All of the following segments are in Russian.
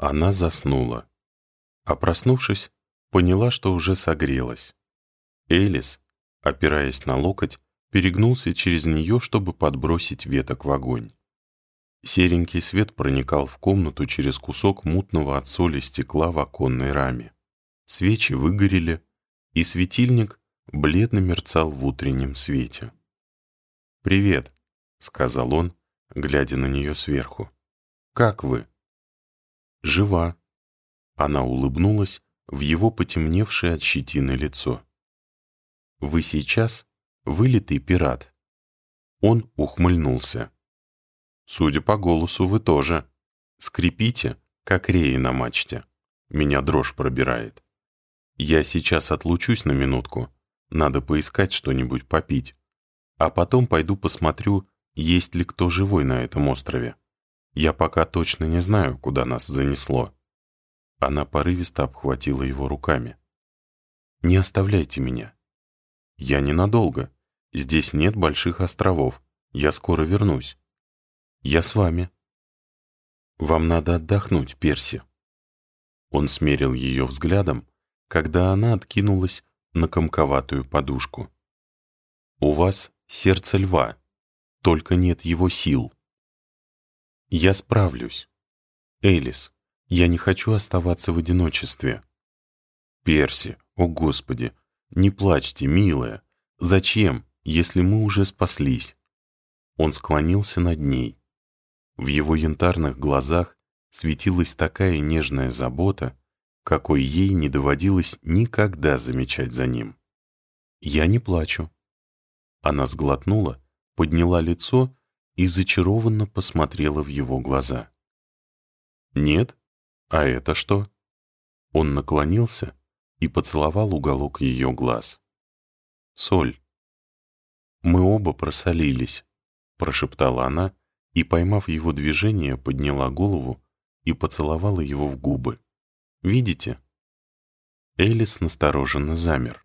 Она заснула. А проснувшись, поняла, что уже согрелась. Элис, опираясь на локоть, перегнулся через нее, чтобы подбросить веток в огонь. Серенький свет проникал в комнату через кусок мутного от соли стекла в оконной раме. Свечи выгорели, и светильник бледно мерцал в утреннем свете. «Привет», — сказал он, глядя на нее сверху. «Как вы?» «Жива». Она улыбнулась в его потемневшее от щетины лицо. «Вы сейчас вылитый пират». Он ухмыльнулся. «Судя по голосу, вы тоже. Скрипите, как реи на мачте. Меня дрожь пробирает. Я сейчас отлучусь на минутку. Надо поискать что-нибудь попить. А потом пойду посмотрю, есть ли кто живой на этом острове. Я пока точно не знаю, куда нас занесло». Она порывисто обхватила его руками. «Не оставляйте меня. Я ненадолго. Здесь нет больших островов. Я скоро вернусь. Я с вами. Вам надо отдохнуть, Перси. Он смерил ее взглядом, когда она откинулась на комковатую подушку. У вас сердце льва, только нет его сил. Я справлюсь. Элис, я не хочу оставаться в одиночестве. Перси, о господи, не плачьте, милая. Зачем, если мы уже спаслись? Он склонился над ней. В его янтарных глазах светилась такая нежная забота, какой ей не доводилось никогда замечать за ним. «Я не плачу». Она сглотнула, подняла лицо и зачарованно посмотрела в его глаза. «Нет? А это что?» Он наклонился и поцеловал уголок ее глаз. «Соль». «Мы оба просолились», — прошептала она, и, поймав его движение, подняла голову и поцеловала его в губы. «Видите?» Элис настороженно замер.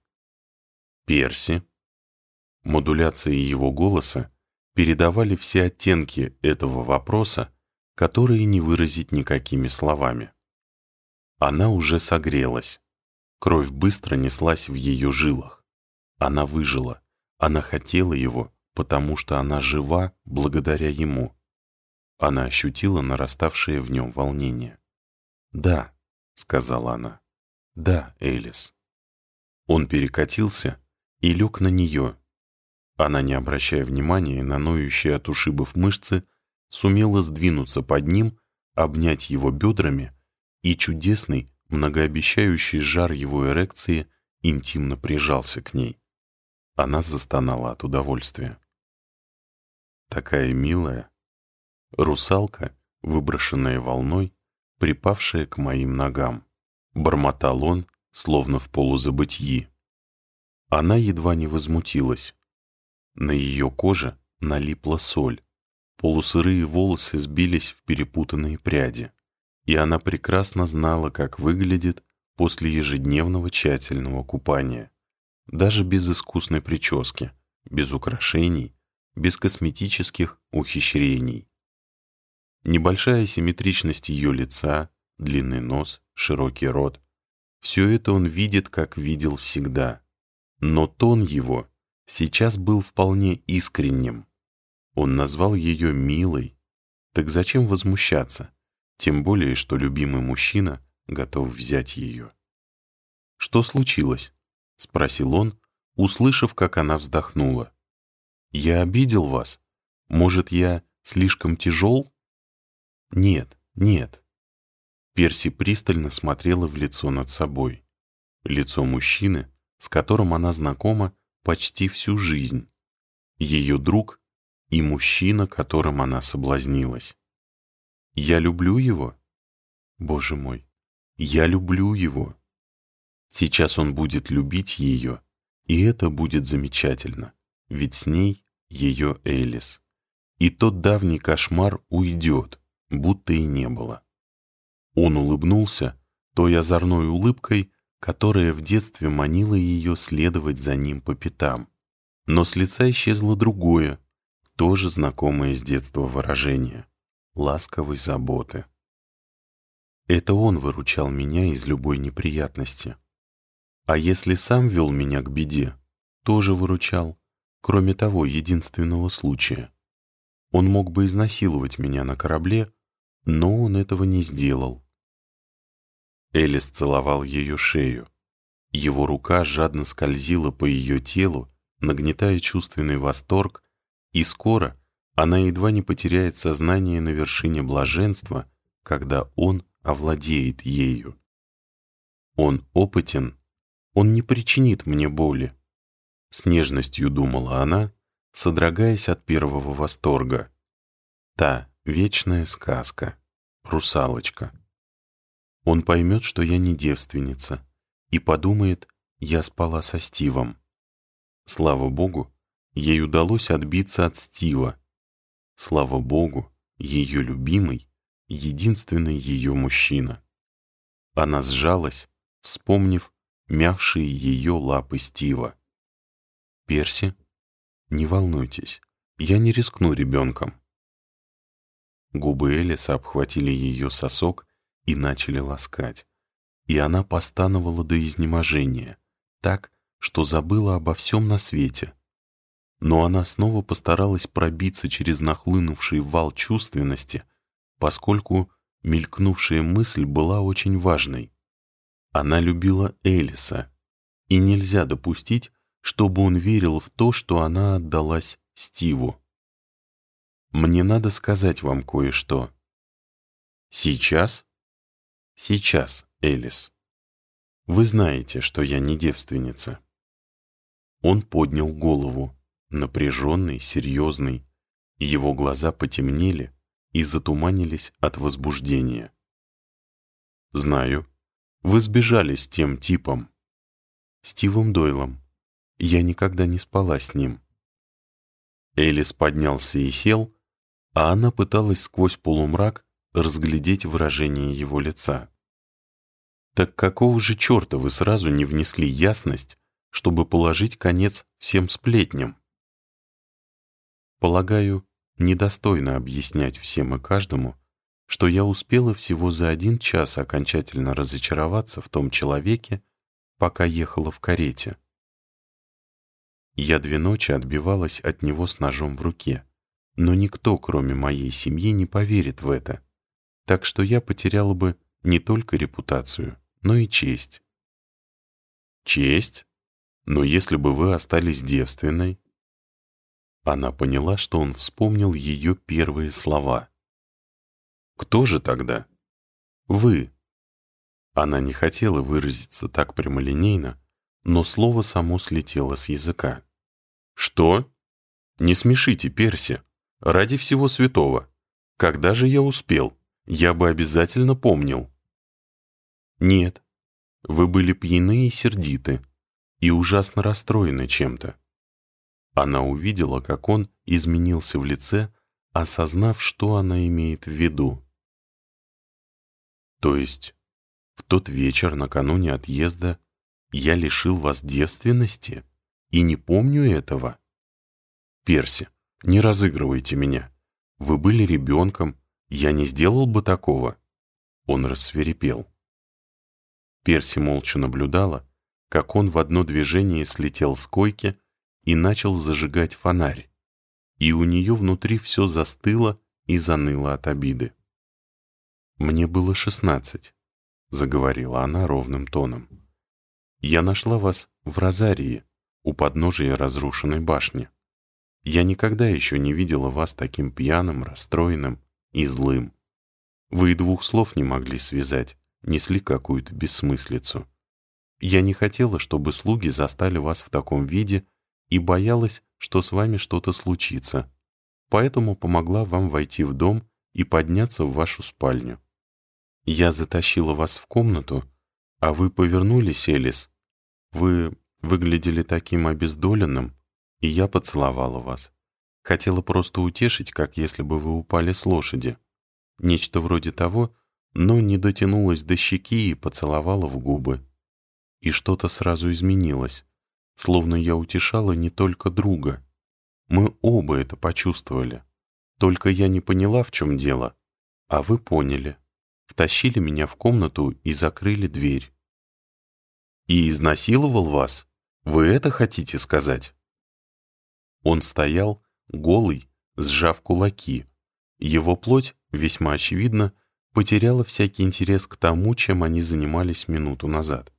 «Перси». Модуляции его голоса передавали все оттенки этого вопроса, которые не выразить никакими словами. Она уже согрелась. Кровь быстро неслась в ее жилах. Она выжила. Она хотела его, потому что она жива благодаря ему. Она ощутила нараставшее в нем волнение. «Да», — сказала она, — «да, Элис». Он перекатился и лег на нее. Она, не обращая внимания на ноющие от ушибов мышцы, сумела сдвинуться под ним, обнять его бедрами, и чудесный, многообещающий жар его эрекции интимно прижался к ней. Она застонала от удовольствия. Такая милая, Русалка, выброшенная волной, припавшая к моим ногам. Бормотал он, словно в полузабытии. Она едва не возмутилась. На ее коже налипла соль. Полусырые волосы сбились в перепутанные пряди. И она прекрасно знала, как выглядит после ежедневного тщательного купания. Даже без искусной прически, без украшений, без косметических ухищрений. Небольшая симметричность ее лица, длинный нос, широкий рот — все это он видит, как видел всегда. Но тон его сейчас был вполне искренним. Он назвал ее «милой». Так зачем возмущаться? Тем более, что любимый мужчина готов взять ее. «Что случилось?» — спросил он, услышав, как она вздохнула. «Я обидел вас? Может, я слишком тяжел?» Нет, нет. Перси пристально смотрела в лицо над собой. Лицо мужчины, с которым она знакома почти всю жизнь. Ее друг и мужчина, которым она соблазнилась. Я люблю его? Боже мой, я люблю его. Сейчас он будет любить ее, и это будет замечательно, ведь с ней ее Элис. И тот давний кошмар уйдет, будто и не было. Он улыбнулся той озорной улыбкой, которая в детстве манила ее следовать за ним по пятам. Но с лица исчезло другое, тоже знакомое с детства выражение — ласковой заботы. Это он выручал меня из любой неприятности. А если сам вел меня к беде, тоже выручал, кроме того единственного случая. Он мог бы изнасиловать меня на корабле, но он этого не сделал. Элис целовал ее шею. Его рука жадно скользила по ее телу, нагнетая чувственный восторг, и скоро она едва не потеряет сознание на вершине блаженства, когда он овладеет ею. Он опытен, он не причинит мне боли. С нежностью думала она, содрогаясь от первого восторга. Та вечная сказка, русалочка. Он поймет, что я не девственница, и подумает, я спала со Стивом. Слава Богу, ей удалось отбиться от Стива. Слава Богу, ее любимый, единственный ее мужчина. Она сжалась, вспомнив мявшие ее лапы Стива. «Перси, не волнуйтесь, я не рискну ребенком». Губы Элиса обхватили ее сосок и начали ласкать, и она постановала до изнеможения, так, что забыла обо всем на свете. Но она снова постаралась пробиться через нахлынувший вал чувственности, поскольку мелькнувшая мысль была очень важной. Она любила Элиса, и нельзя допустить, чтобы он верил в то, что она отдалась Стиву. «Мне надо сказать вам кое-что». «Сейчас?» «Сейчас, Элис. Вы знаете, что я не девственница». Он поднял голову, напряженный, серьезный. Его глаза потемнели и затуманились от возбуждения. «Знаю. Вы сбежали с тем типом. Стивом Дойлом. Я никогда не спала с ним». Элис поднялся и сел, а она пыталась сквозь полумрак разглядеть выражение его лица. «Так какого же черта вы сразу не внесли ясность чтобы положить конец всем сплетням. Полагаю, недостойно объяснять всем и каждому, что я успела всего за один час окончательно разочароваться в том человеке, пока ехала в карете. Я две ночи отбивалась от него с ножом в руке, но никто, кроме моей семьи, не поверит в это, так что я потеряла бы не только репутацию, но и честь. Честь? Но если бы вы остались девственной...» Она поняла, что он вспомнил ее первые слова. «Кто же тогда?» «Вы». Она не хотела выразиться так прямолинейно, но слово само слетело с языка. «Что? Не смешите, Перси. Ради всего святого. Когда же я успел? Я бы обязательно помнил». «Нет. Вы были пьяны и сердиты, и ужасно расстроена чем-то. Она увидела, как он изменился в лице, осознав, что она имеет в виду. То есть, в тот вечер накануне отъезда я лишил вас девственности и не помню этого? Перси, не разыгрывайте меня. Вы были ребенком, я не сделал бы такого. Он рассверепел. Перси молча наблюдала, как он в одно движение слетел с койки и начал зажигать фонарь, и у нее внутри все застыло и заныло от обиды. «Мне было шестнадцать», — заговорила она ровным тоном. «Я нашла вас в Розарии, у подножия разрушенной башни. Я никогда еще не видела вас таким пьяным, расстроенным и злым. Вы и двух слов не могли связать, несли какую-то бессмыслицу. Я не хотела, чтобы слуги застали вас в таком виде и боялась, что с вами что-то случится. Поэтому помогла вам войти в дом и подняться в вашу спальню. Я затащила вас в комнату, а вы повернулись, Элис. Вы выглядели таким обездоленным, и я поцеловала вас. Хотела просто утешить, как если бы вы упали с лошади. Нечто вроде того, но не дотянулась до щеки и поцеловала в губы и что-то сразу изменилось, словно я утешала не только друга. Мы оба это почувствовали. Только я не поняла, в чем дело, а вы поняли. втащили меня в комнату и закрыли дверь. «И изнасиловал вас? Вы это хотите сказать?» Он стоял, голый, сжав кулаки. Его плоть, весьма очевидно, потеряла всякий интерес к тому, чем они занимались минуту назад.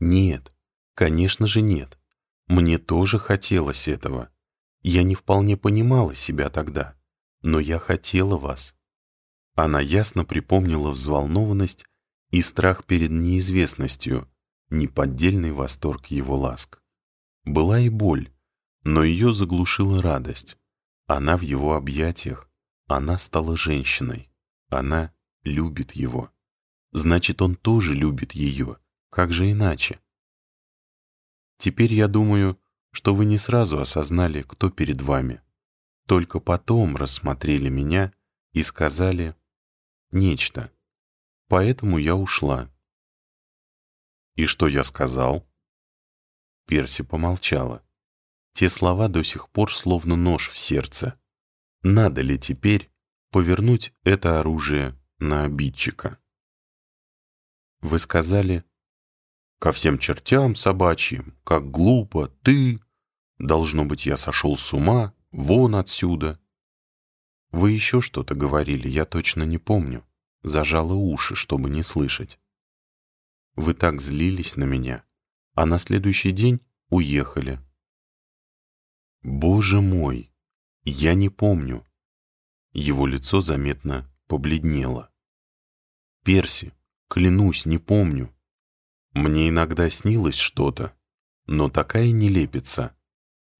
Нет, конечно же нет. Мне тоже хотелось этого. Я не вполне понимала себя тогда, но я хотела вас. Она ясно припомнила взволнованность и страх перед неизвестностью, неподдельный восторг его ласк. Была и боль, но ее заглушила радость. Она в его объятиях, она стала женщиной, она любит его. Значит, он тоже любит ее, как же иначе? Теперь я думаю, что вы не сразу осознали, кто перед вами. Только потом рассмотрели меня и сказали нечто. Поэтому я ушла. И что я сказал? Перси помолчала. Те слова до сих пор словно нож в сердце. Надо ли теперь повернуть это оружие на обидчика? Вы сказали, ко всем чертям собачьим, как глупо, ты... Должно быть, я сошел с ума, вон отсюда. Вы еще что-то говорили, я точно не помню. Зажала уши, чтобы не слышать. Вы так злились на меня, а на следующий день уехали. Боже мой, я не помню. Его лицо заметно побледнело. Перси, клянусь, не помню. Мне иногда снилось что-то, но такая нелепица.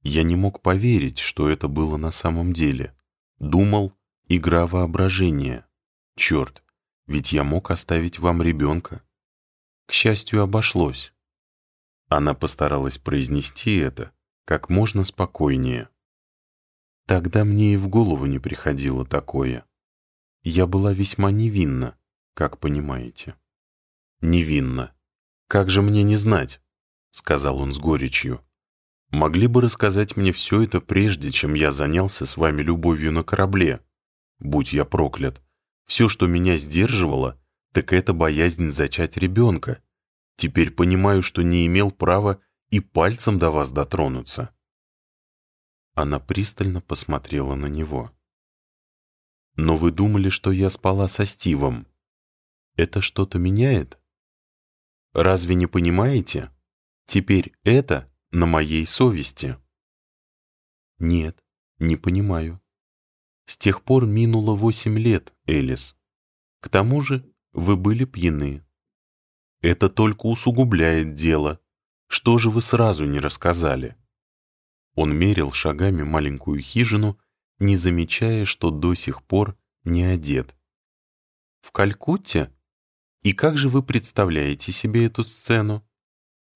Я не мог поверить, что это было на самом деле. Думал, игра воображения. Черт, ведь я мог оставить вам ребенка. К счастью, обошлось. Она постаралась произнести это как можно спокойнее. Тогда мне и в голову не приходило такое. Я была весьма невинна, как понимаете. Невинна. «Как же мне не знать?» — сказал он с горечью. «Могли бы рассказать мне все это прежде, чем я занялся с вами любовью на корабле. Будь я проклят. Все, что меня сдерживало, так это боязнь зачать ребенка. Теперь понимаю, что не имел права и пальцем до вас дотронуться». Она пристально посмотрела на него. «Но вы думали, что я спала со Стивом. Это что-то меняет?» Разве не понимаете? Теперь это на моей совести. Нет, не понимаю. С тех пор минуло восемь лет, Элис. К тому же вы были пьяны. Это только усугубляет дело. Что же вы сразу не рассказали? Он мерил шагами маленькую хижину, не замечая, что до сих пор не одет. В Калькутте и как же вы представляете себе эту сцену?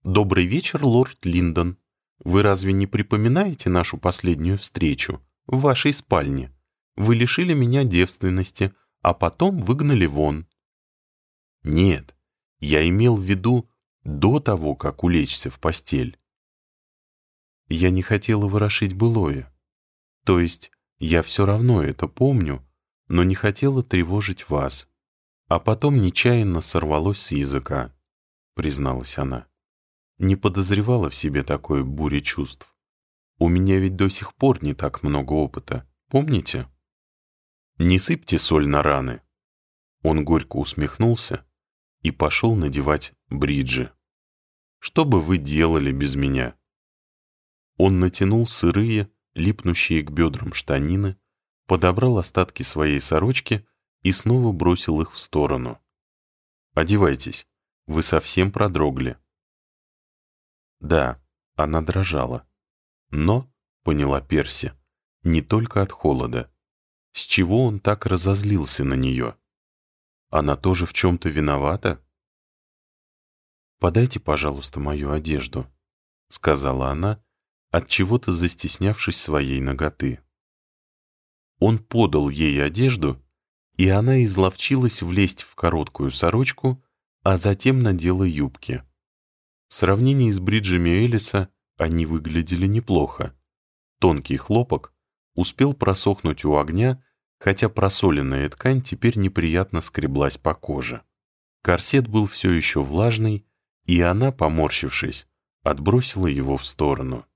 Добрый вечер, лорд Линдон. Вы разве не припоминаете нашу последнюю встречу в вашей спальне? Вы лишили меня девственности, а потом выгнали вон. Нет, я имел в виду до того, как улечься в постель. Я не хотела ворошить былое. То есть я все равно это помню, но не хотела тревожить вас а потом нечаянно сорвалось с языка, призналась она. Не подозревала в себе такой бури чувств. У меня ведь до сих пор не так много опыта, помните? Не сыпьте соль на раны. Он горько усмехнулся и пошел надевать бриджи. Что бы вы делали без меня? Он натянул сырые, липнущие к бедрам штанины, подобрал остатки своей сорочки и снова бросил их в сторону. «Одевайтесь, вы совсем продрогли». Да, она дрожала. Но, поняла Перси, не только от холода. С чего он так разозлился на нее? Она тоже в чем-то виновата? «Подайте, пожалуйста, мою одежду», — сказала она, от чего то застеснявшись своей ноготы. Он подал ей одежду, и она изловчилась влезть в короткую сорочку, а затем надела юбки. В сравнении с бриджами Элиса они выглядели неплохо. Тонкий хлопок успел просохнуть у огня хотя просоленная ткань теперь неприятно скреблась по коже. Корсет был все еще влажный, и она, поморщившись, отбросила его в сторону.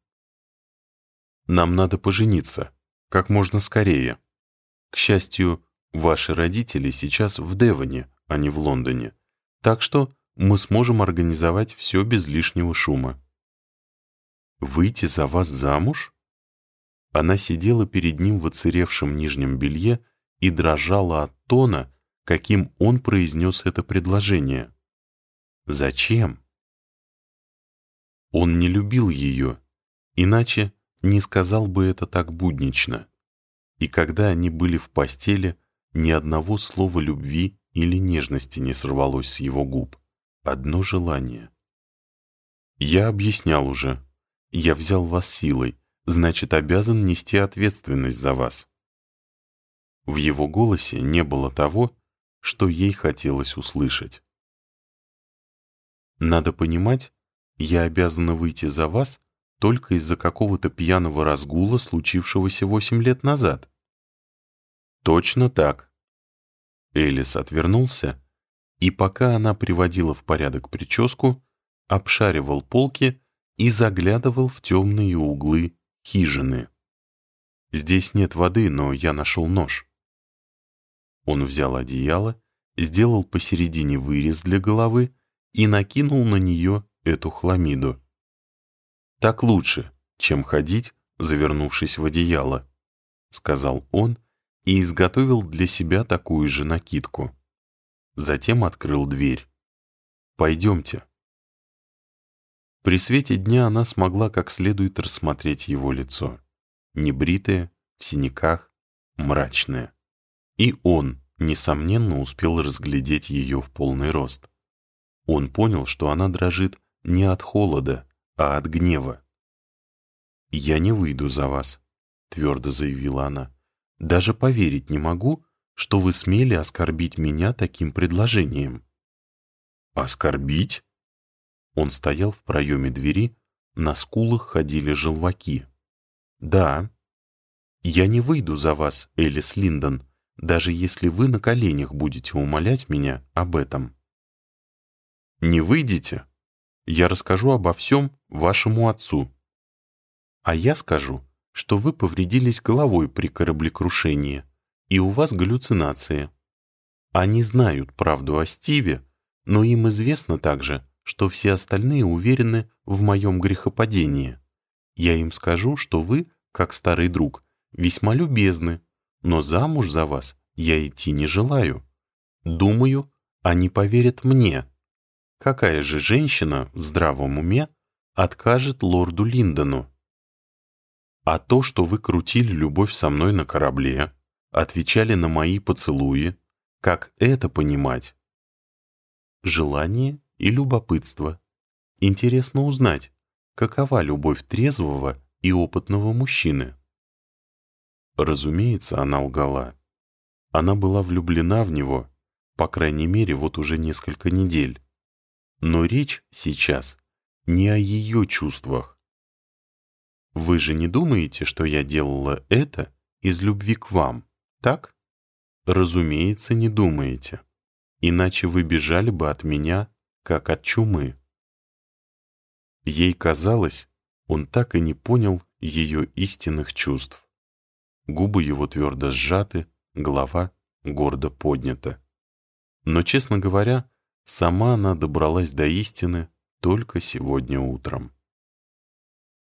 «Нам надо пожениться, как можно скорее. К счастью, ваши родители сейчас в Девоне, а не в Лондоне, так что мы сможем организовать все без лишнего шума». «Выйти за вас замуж?» Она сидела перед ним в оцаревшем нижнем белье и дрожала от тона, каким он произнес это предложение. Зачем? Он не любил ее, иначе не сказал бы это так буднично. И когда они были в постели, ни одного слова любви или нежности не сорвалось с его губ. Одно желание. «Я объяснял уже. Я взял вас силой, значит, обязан нести ответственность за вас». В его голосе не было того, что ей хотелось услышать. «Надо понимать, я обязана выйти за вас только из-за какого-то пьяного разгула, случившегося восемь лет назад». «Точно так». Элис отвернулся, и пока она приводила в порядок прическу, обшаривал полки и заглядывал в темные углы хижины. «Здесь нет воды, но я нашел нож». Он взял одеяло, сделал посередине вырез для головы и накинул на нее эту хламиду. «Так лучше, чем ходить, завернувшись в одеяло», — сказал он и изготовил для себя такую же накидку. Затем открыл дверь. «Пойдемте». При свете дня она смогла как следует рассмотреть его лицо. Небритое, в синяках, мрачное. И он, несомненно, успел разглядеть ее в полный рост. Он понял, что она дрожит не от холода, а от гнева. «Я не выйду за вас», — твердо заявила она. «Даже поверить не могу, что вы смели оскорбить меня таким предложением». «Оскорбить?» Он стоял в проеме двери, на скулах ходили желваки. «Да. Я не выйду за вас, Элис Линдон, даже если вы на коленях будете умолять меня об этом. Не выйдете? Я расскажу обо всем вашему отцу. А я скажу, что вы повредились головой при кораблекрушении, и у вас галлюцинации. Они знают правду о Стиве, но им известно также, что все остальные уверены в моем грехопадении. Я им скажу, что вы, как старый друг, весьма любезны, но замуж за вас я идти не желаю. Думаю, они поверят мне. Какая же женщина в здравом уме откажет лорду Линдону? А то, что вы крутили любовь со мной на корабле, отвечали на мои поцелуи, как это понимать? Желание и любопытство. Интересно узнать, какова любовь трезвого и опытного мужчины. Разумеется, она лгала. Она была влюблена в него, по крайней мере, вот уже несколько недель. Но речь сейчас не о ее чувствах. Вы же не думаете, что я делала это из любви к вам, так? Разумеется, не думаете. Иначе вы бежали бы от меня, как от чумы. Ей казалось, он так и не понял ее истинных чувств. Губы его твердо сжаты, голова гордо поднята. Но, честно говоря, сама она добралась до истины только сегодня утром.